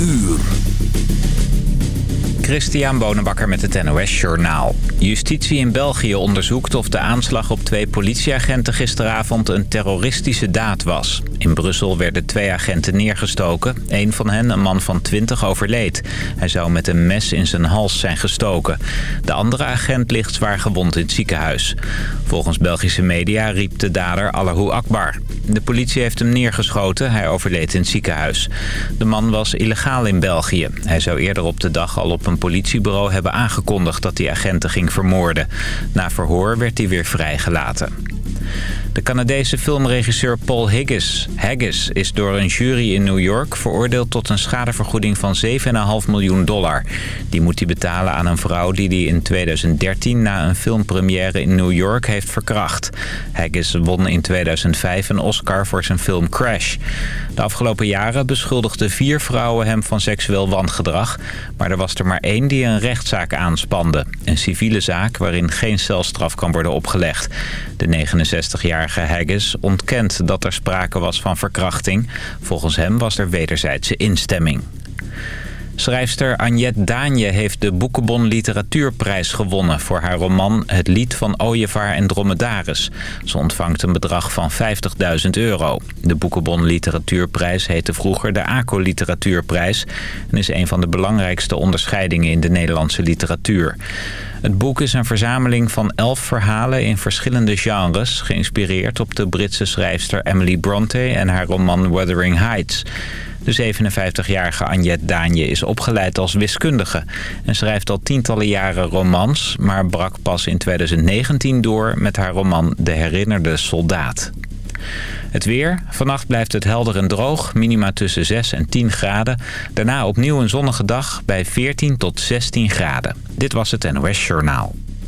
uur. Christian Bonenbakker met het NOS Journaal. Justitie in België onderzoekt of de aanslag op twee politieagenten gisteravond een terroristische daad was. In Brussel werden twee agenten neergestoken. Een van hen, een man van 20, overleed. Hij zou met een mes in zijn hals zijn gestoken. De andere agent ligt zwaar gewond in het ziekenhuis. Volgens Belgische media riep de dader Allahu Akbar. De politie heeft hem neergeschoten. Hij overleed in het ziekenhuis. De man was illegaal in België. Hij zou eerder op de dag al op een politiebureau hebben aangekondigd dat hij agenten ging vermoorden. Na verhoor werd hij weer vrijgelaten. De Canadese filmregisseur Paul Higgis, Haggis is door een jury in New York veroordeeld tot een schadevergoeding van 7,5 miljoen dollar. Die moet hij betalen aan een vrouw die hij in 2013 na een filmpremière in New York heeft verkracht. Haggis won in 2005 een Oscar voor zijn film Crash. De afgelopen jaren beschuldigden vier vrouwen hem van seksueel wangedrag, maar er was er maar één die een rechtszaak aanspande. Een civiele zaak waarin geen celstraf kan worden opgelegd. De 69-jarige Haggis ontkent dat er sprake was van verkrachting. Volgens hem was er wederzijdse instemming. Schrijfster Agnette Daanje heeft de Boekenbon Literatuurprijs gewonnen... voor haar roman Het Lied van Ooievaar en Dromedaris. Ze ontvangt een bedrag van 50.000 euro. De Boekenbon Literatuurprijs heette vroeger de ACO Literatuurprijs... en is een van de belangrijkste onderscheidingen in de Nederlandse literatuur. Het boek is een verzameling van elf verhalen in verschillende genres... geïnspireerd op de Britse schrijfster Emily Bronte en haar roman Wuthering Heights... De 57-jarige Agnette Daanje is opgeleid als wiskundige... en schrijft al tientallen jaren romans... maar brak pas in 2019 door met haar roman De Herinnerde Soldaat. Het weer. Vannacht blijft het helder en droog. Minima tussen 6 en 10 graden. Daarna opnieuw een zonnige dag bij 14 tot 16 graden. Dit was het NOS Journaal.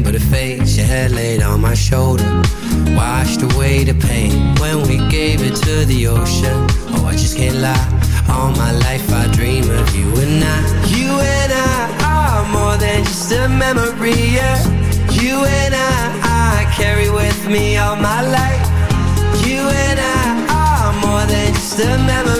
Rain But it fades, your head laid on my shoulder. Washed away the pain. When we gave it to the ocean. Oh, I just can't lie. All my life I dream of you and I. You and I are more than just a memory, yeah. You and I, I carry with me all my life. You and I are more than just a memory,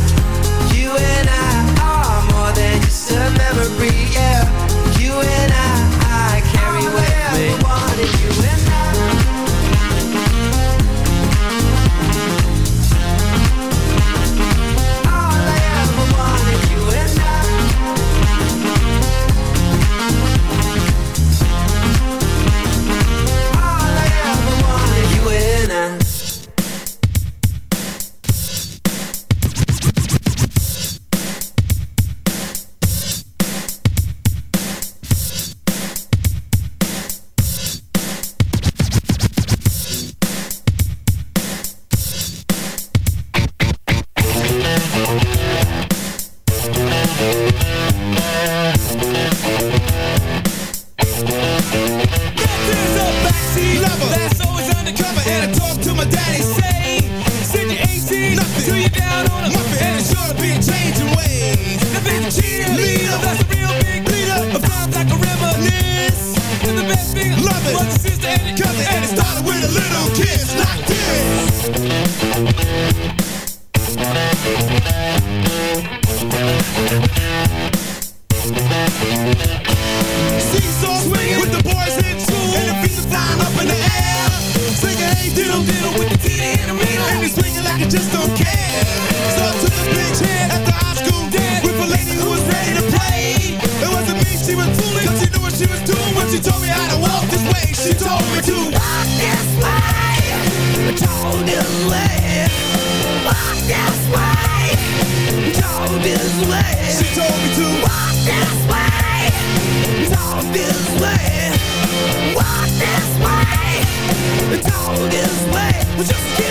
Just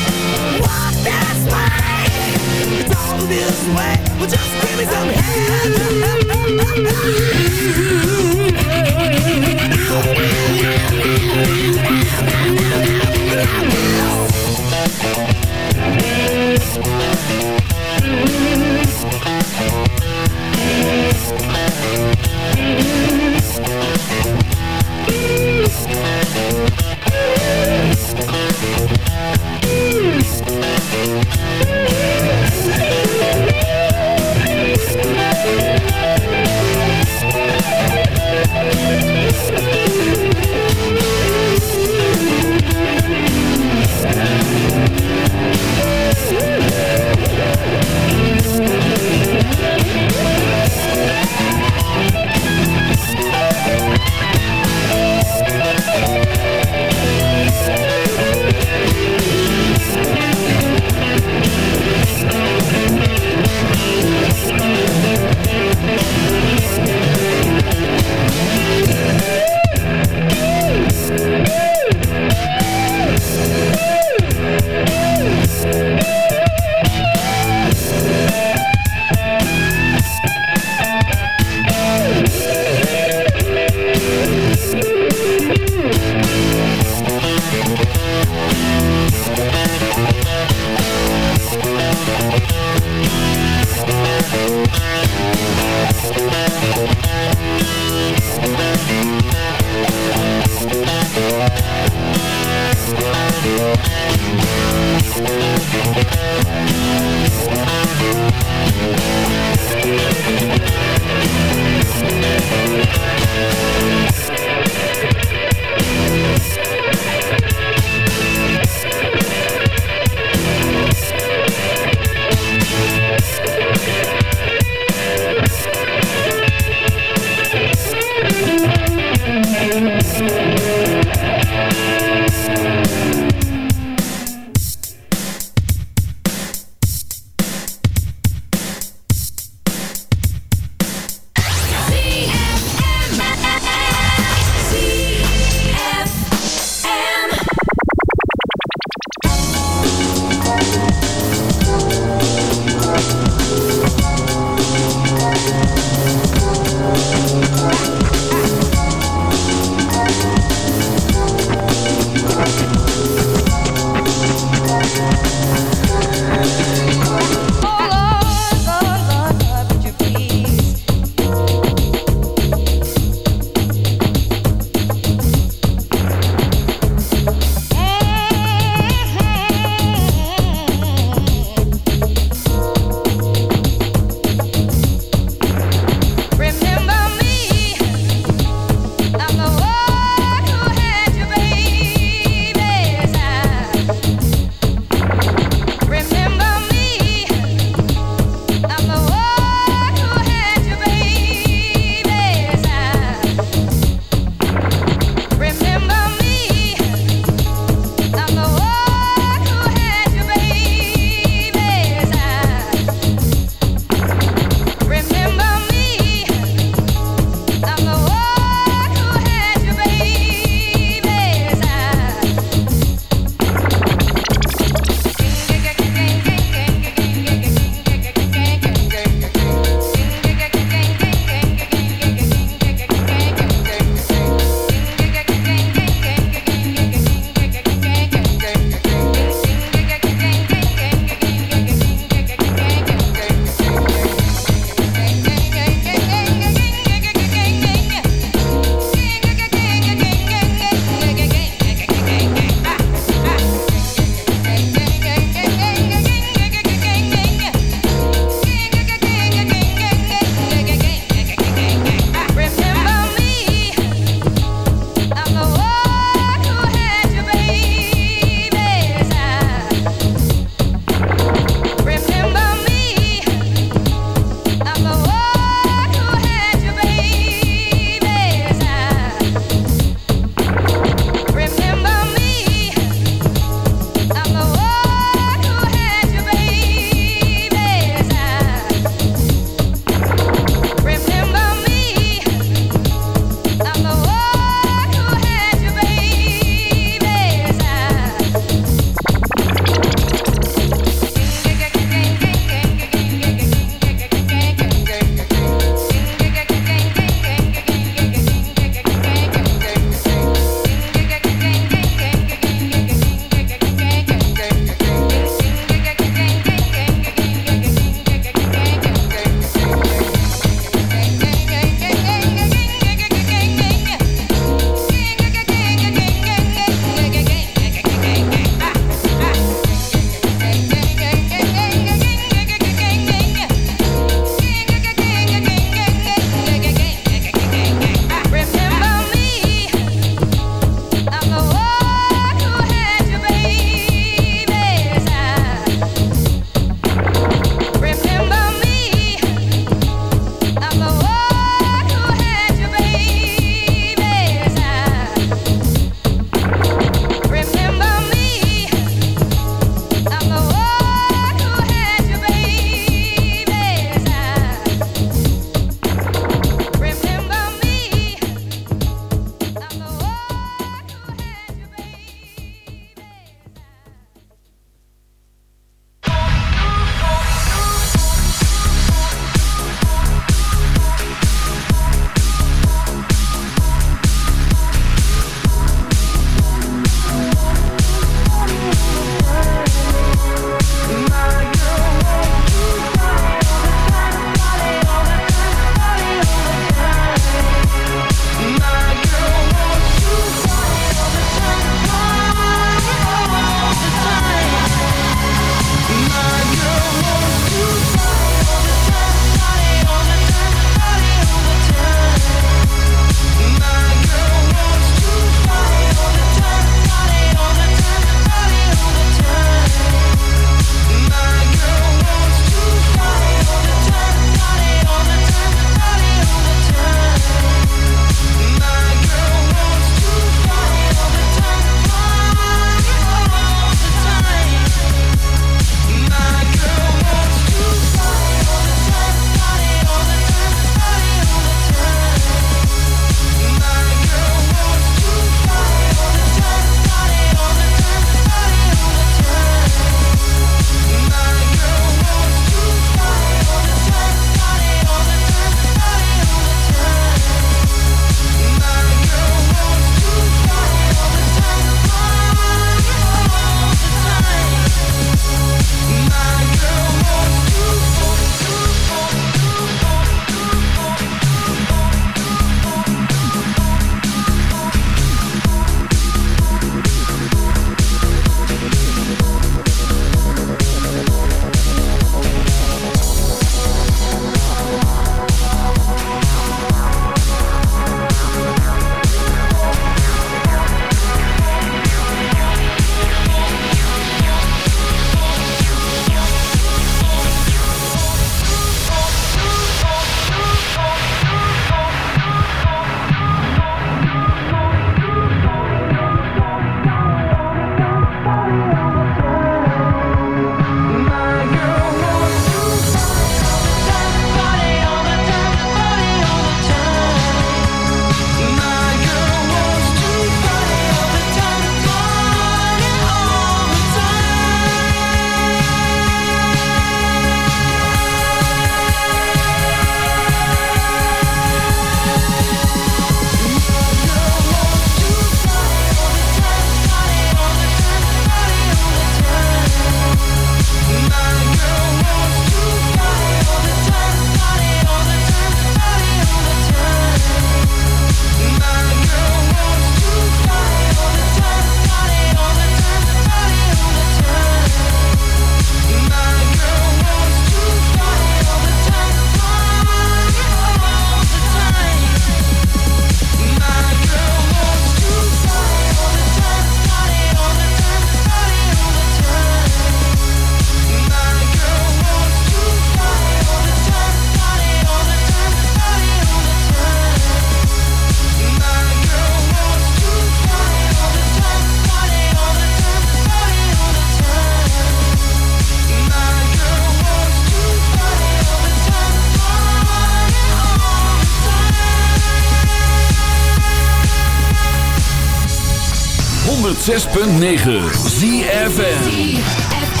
106.9 ZFN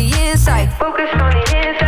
inside. Focus on the inside.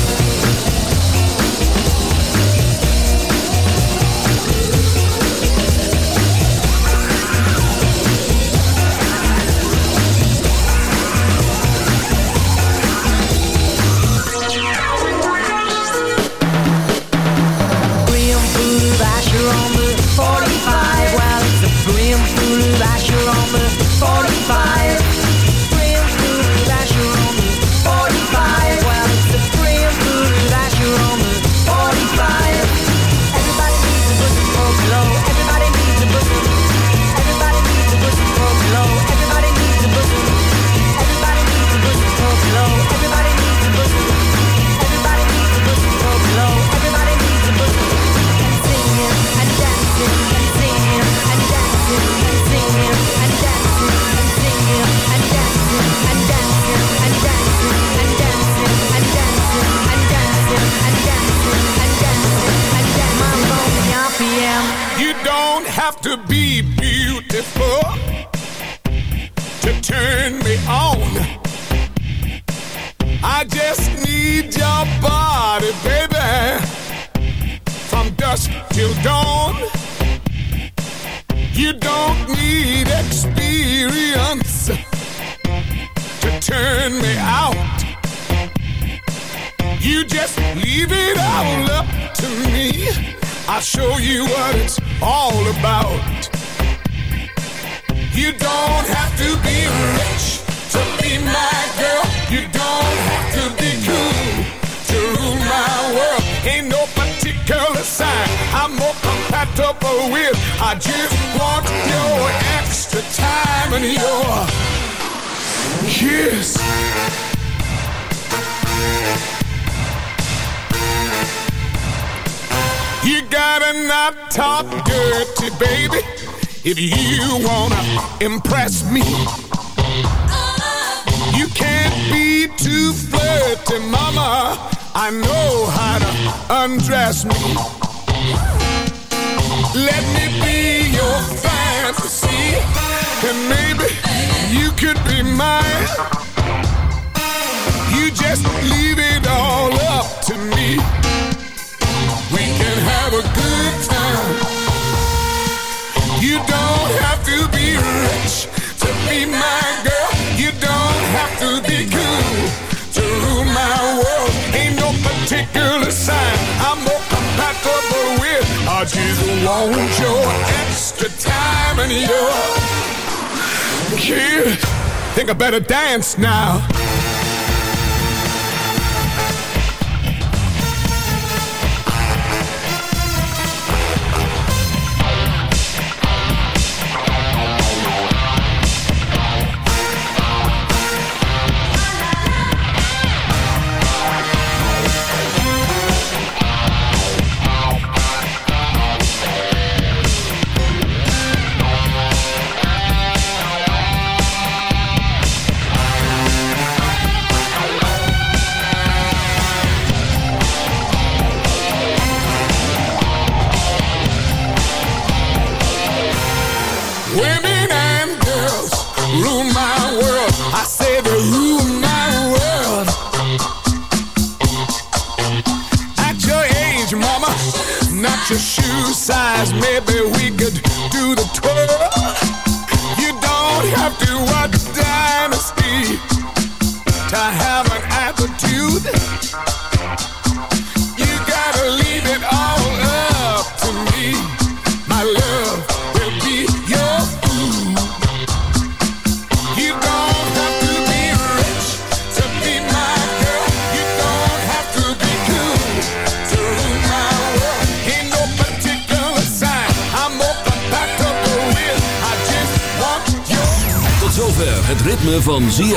through you're on the 45 be. She's want your extra time and your kid. Think I better dance now.